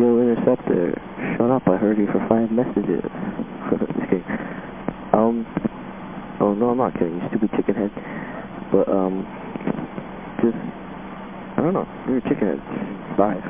Yo, Interceptor, shut up, I heard you for five messages. Just kidding. Um, oh no, I'm not kidding, you stupid chicken head. But, um, just, I don't know, you're a chicken head. Bye.